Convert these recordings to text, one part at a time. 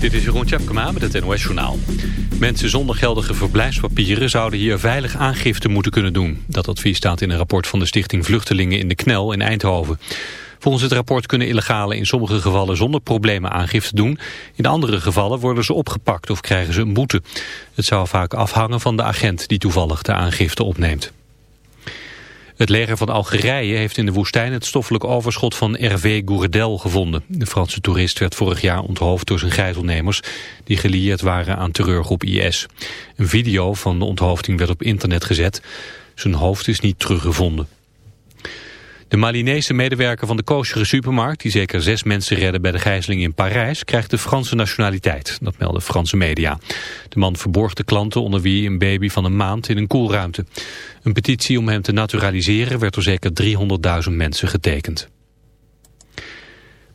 Dit is Jeroen Tjepkema met het NOS Journaal. Mensen zonder geldige verblijfspapieren zouden hier veilig aangifte moeten kunnen doen. Dat advies staat in een rapport van de Stichting Vluchtelingen in de Knel in Eindhoven. Volgens het rapport kunnen illegalen in sommige gevallen zonder problemen aangifte doen. In andere gevallen worden ze opgepakt of krijgen ze een boete. Het zou vaak afhangen van de agent die toevallig de aangifte opneemt. Het leger van Algerije heeft in de woestijn het stoffelijk overschot van Hervé Gourdel gevonden. De Franse toerist werd vorig jaar onthoofd door zijn gijzelnemers die gelieerd waren aan terreurgroep IS. Een video van de onthoofding werd op internet gezet. Zijn hoofd is niet teruggevonden. De Malinese medewerker van de koosjere supermarkt, die zeker zes mensen redde bij de gijzeling in Parijs, krijgt de Franse nationaliteit. Dat melden Franse media. De man verborg de klanten onder wie een baby van een maand in een koelruimte. Een petitie om hem te naturaliseren werd door zeker 300.000 mensen getekend.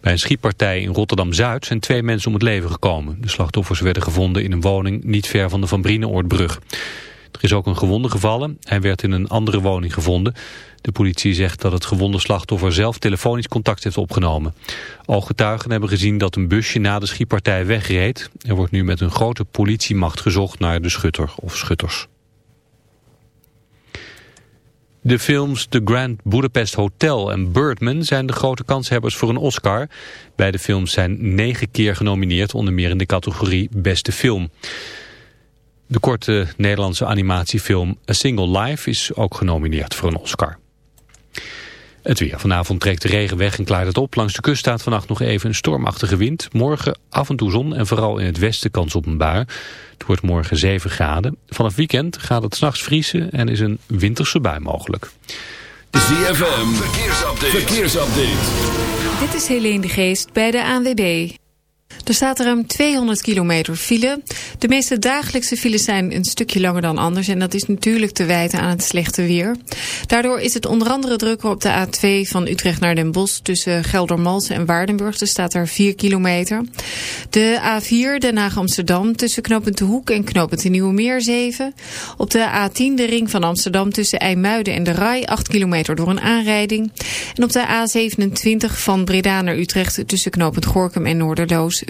Bij een schietpartij in Rotterdam-Zuid zijn twee mensen om het leven gekomen. De slachtoffers werden gevonden in een woning niet ver van de Van Brienenoordbrug. Er is ook een gewonde gevallen. Hij werd in een andere woning gevonden. De politie zegt dat het gewonde slachtoffer zelf telefonisch contact heeft opgenomen. Ooggetuigen hebben gezien dat een busje na de schietpartij wegreed. Er wordt nu met een grote politiemacht gezocht naar de schutter of schutters. De films The Grand Budapest Hotel en Birdman zijn de grote kanshebbers voor een Oscar. Beide films zijn negen keer genomineerd, onder meer in de categorie Beste Film. De korte Nederlandse animatiefilm A Single Life is ook genomineerd voor een Oscar. Het weer. Vanavond trekt de regen weg en klaart het op. Langs de kust staat vannacht nog even een stormachtige wind. Morgen af en toe zon en vooral in het westen kans op een bui. Het wordt morgen 7 graden. Vanaf weekend gaat het s'nachts vriezen en is een winterse bui mogelijk. ZFM. Verkeersupdate. Verkeersupdate. Dit is Helene de Geest bij de ANWB. Er staat er ruim 200 kilometer file. De meeste dagelijkse files zijn een stukje langer dan anders. En dat is natuurlijk te wijten aan het slechte weer. Daardoor is het onder andere drukker op de A2 van Utrecht naar Den Bosch... tussen Geldermalsen en Waardenburg. Er staat er 4 kilometer. De A4 Den Haag-Amsterdam tussen knooppunt De Hoek en knooppunt De Nieuwe Meer 7. Op de A10 de ring van Amsterdam tussen IJmuiden en de Rai 8 kilometer door een aanrijding. En op de A27 van Breda naar Utrecht tussen knooppunt Gorkum en Noorderloos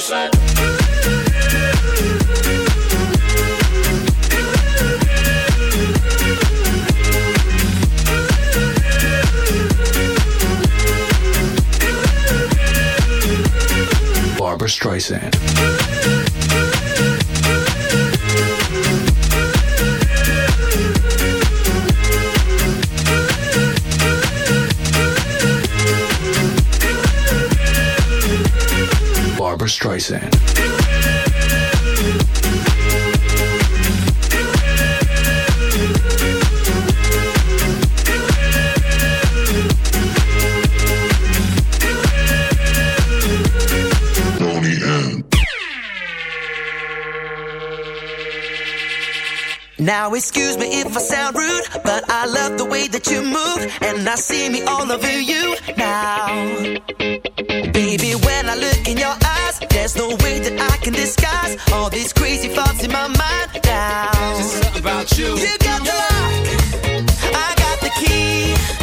flashlight. Barbara Streisand. Streisand. Now excuse me if I sound rude, but I love the way that you move, and I see me all over you now. Baby, when I look in your eyes, there's no way that I can disguise all these crazy thoughts in my mind now. Just something about you. You got the lock, I got the key.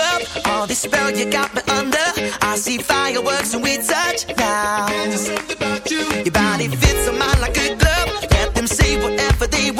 Up on this spell you got me under. I see fireworks when we touch now. Just something about you. Your body fits on mine like a glove. Let them say whatever they want.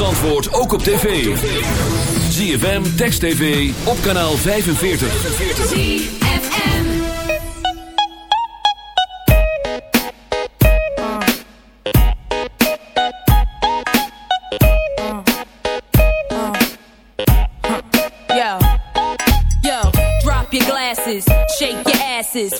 Zandvoort ook op tv. ZFM, Text TV, op kanaal 45. ZFM Yo, yo, drop your glasses, shake your asses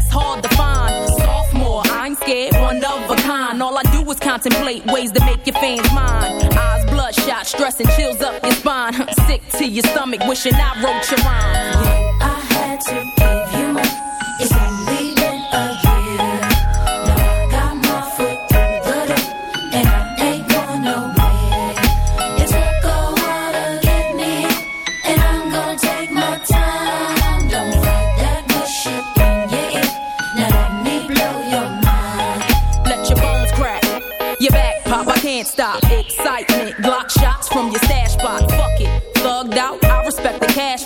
that's hard to find. Sophomore, I ain't scared, one of a kind. All I do is contemplate ways to make your fans mine. Eyes bloodshot, stress and chills up your spine. Sick to your stomach, wishing I wrote your rhyme. I had to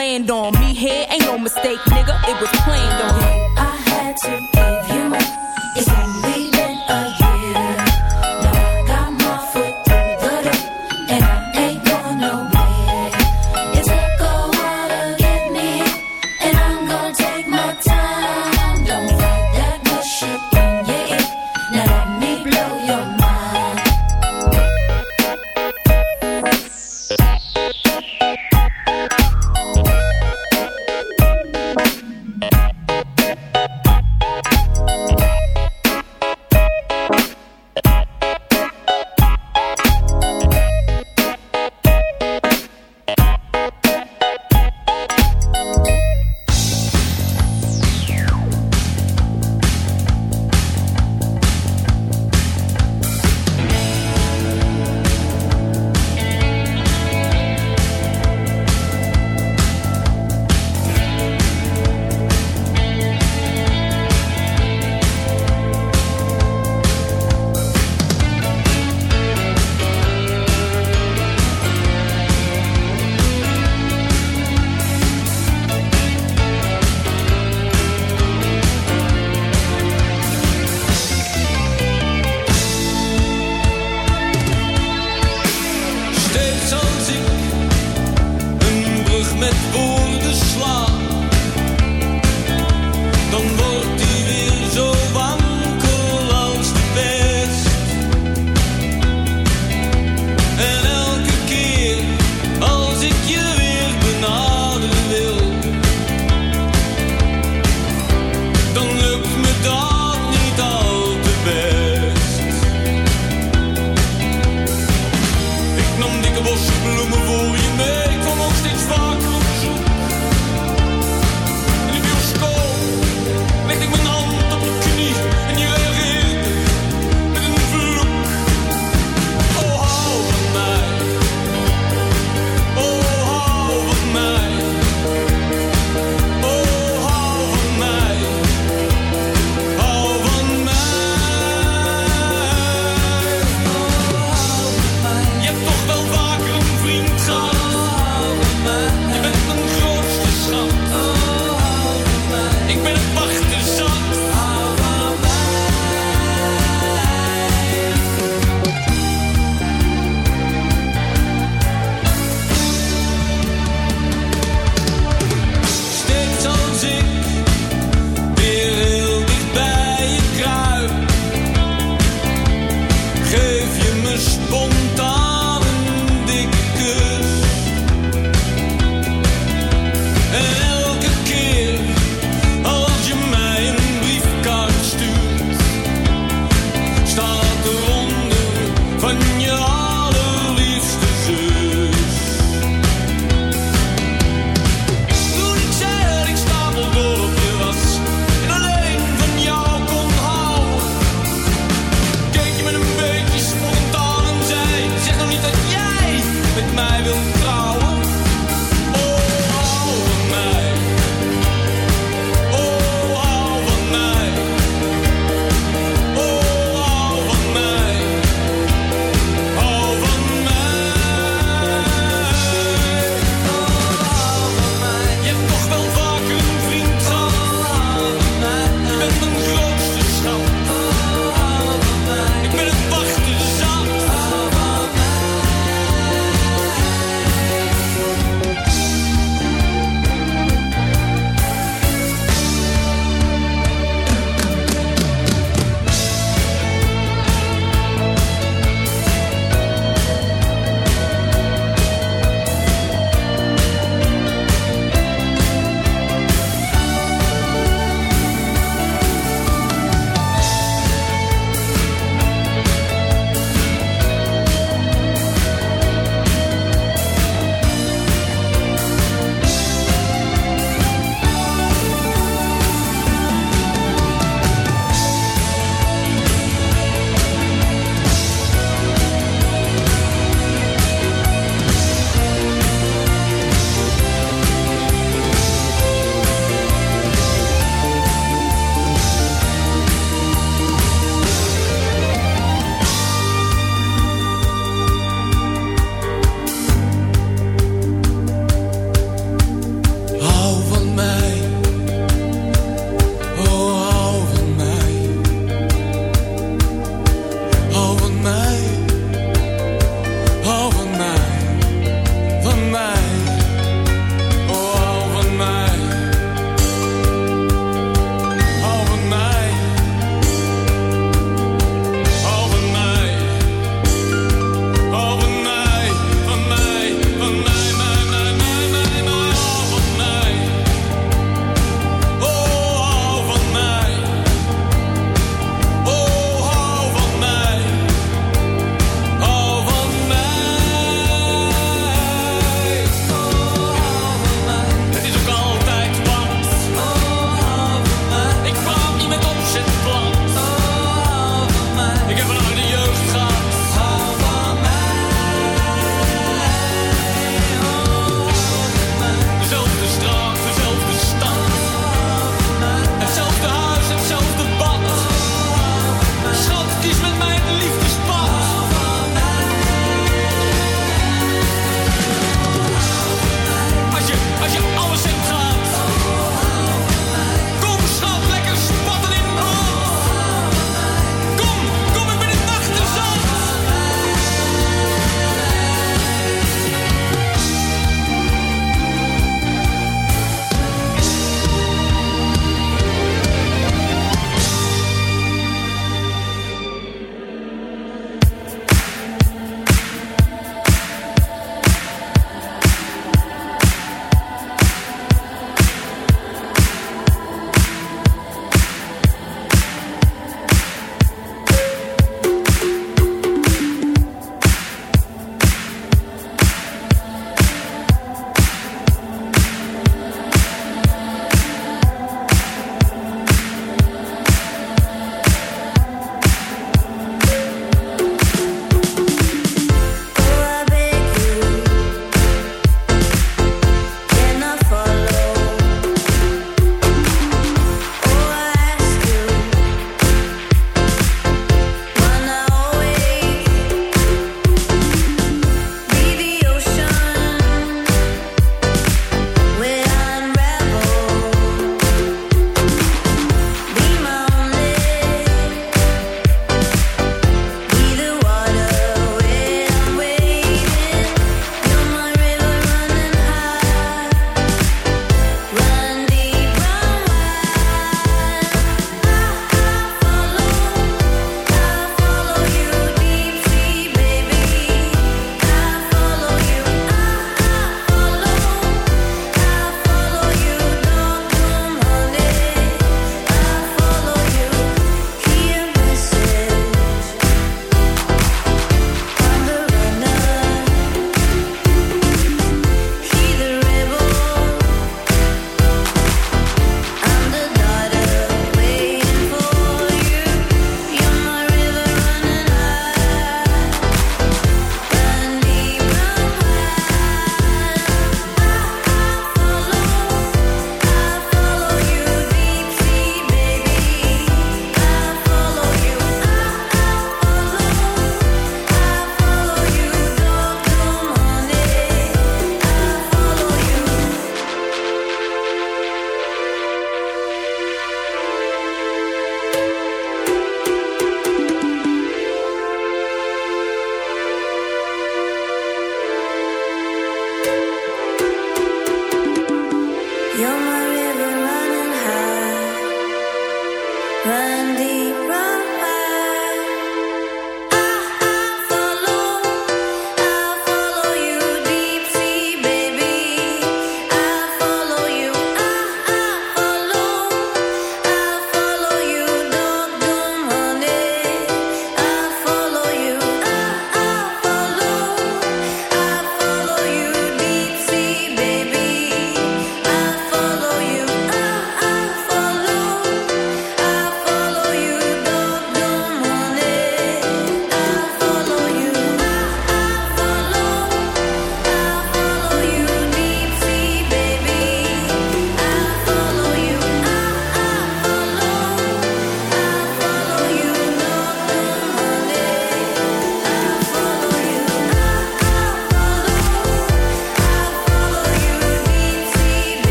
Land on.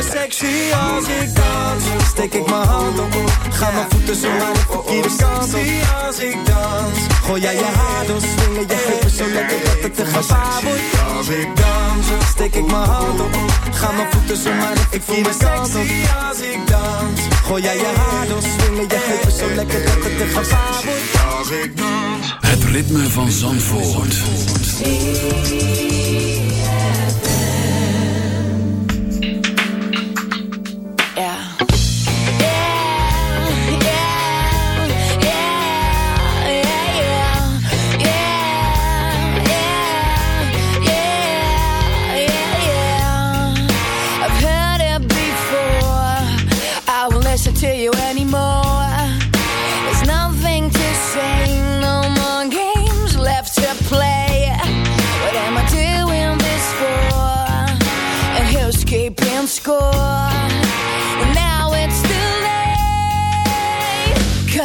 Me sexy als ik dans. Steek ik mijn hand op. Ga mijn voeten zo maar de verkeerde kant op. als ik dans. Gooi jij je haar door, swingen je heupen zo lekker dat het te gevaar wordt. Als ik dans, steek ik mijn hand op. Ga mijn voeten zo maar de verkeerde kant op. als ik dans. Gooi jij je haar door, swingen je heupen zo lekker dat het te gevaar wordt. Als ik dans. Het ritme van Zandvoort. Yeah.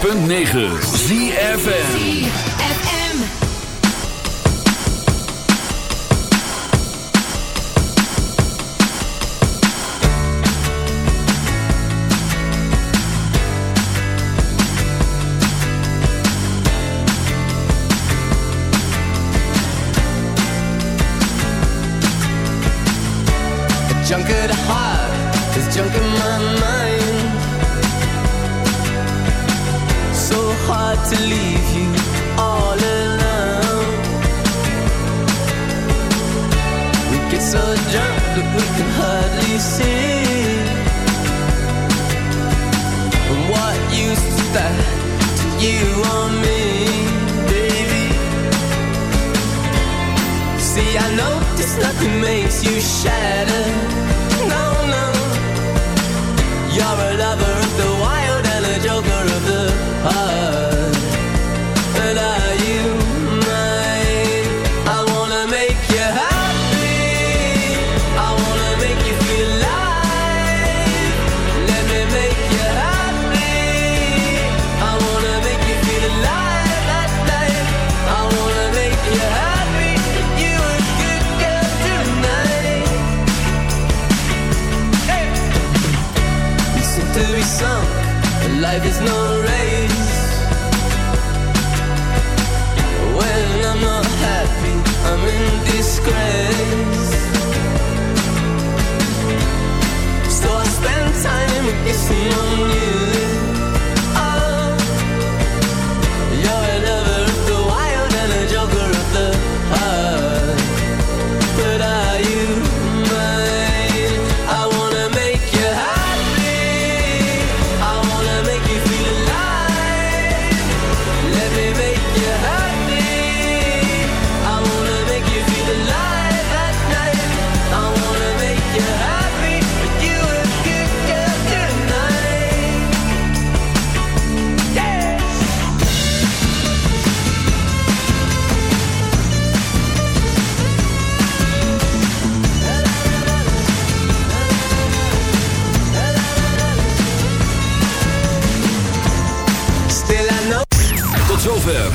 106.9 ZFN shadow.